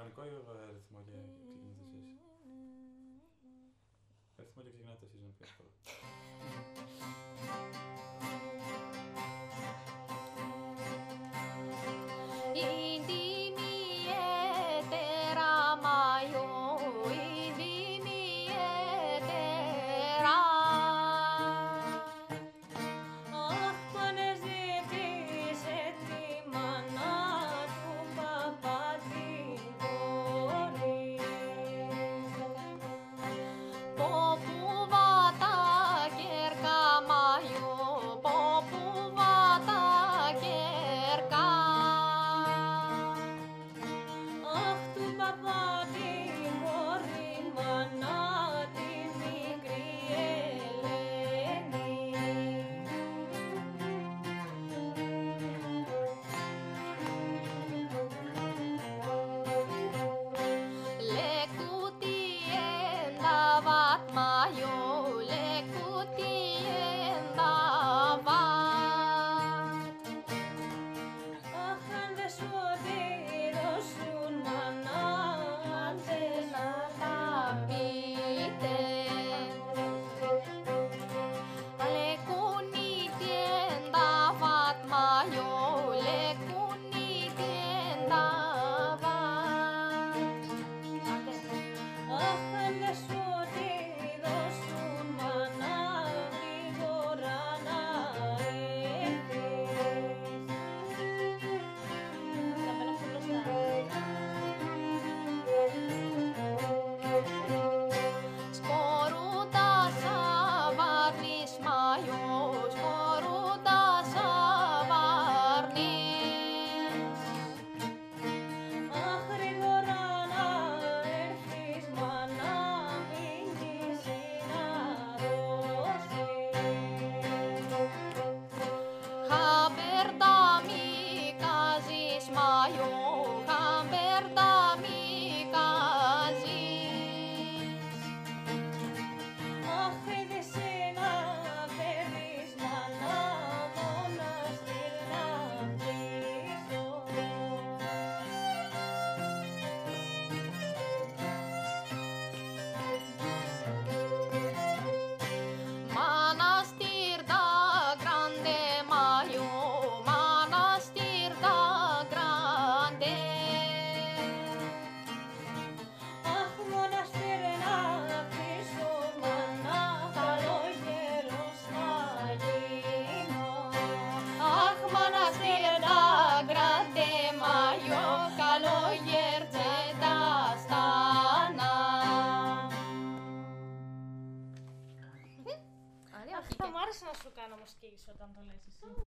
kodanike hoiu hääled muidugi Ignatius. hääled muidugi Ignatius on kõik. θα μ' άρεσε να σου κάνω όμω όταν το λες εσύ.